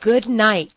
good night.